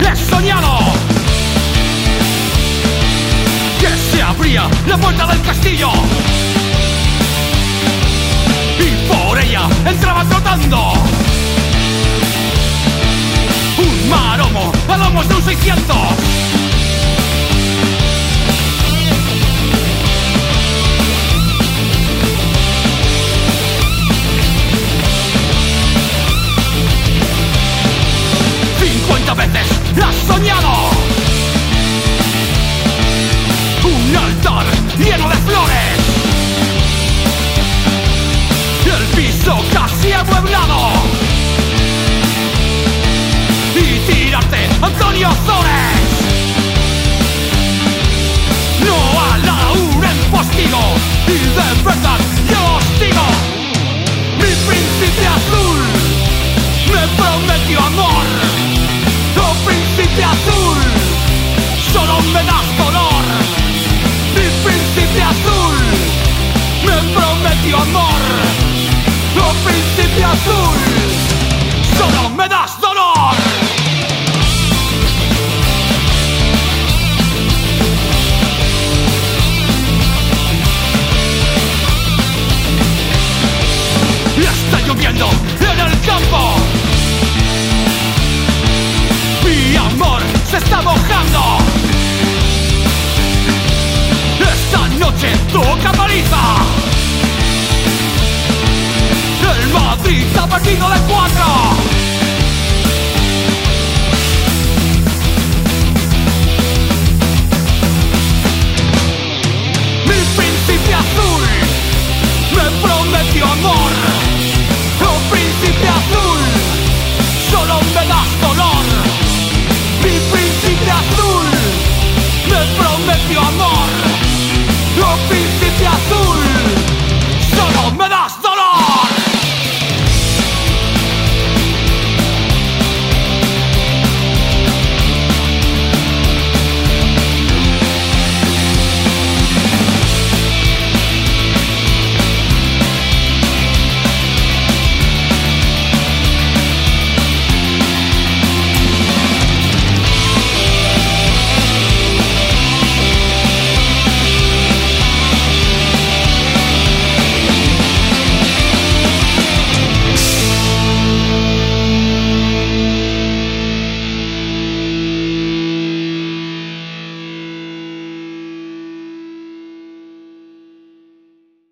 les soñado. Que se abría la puerta del castillo y por ella entraba trotando un maromo a lomos de un 600. 明白？Noche toca paliza. El Madrid ha partido de cuatro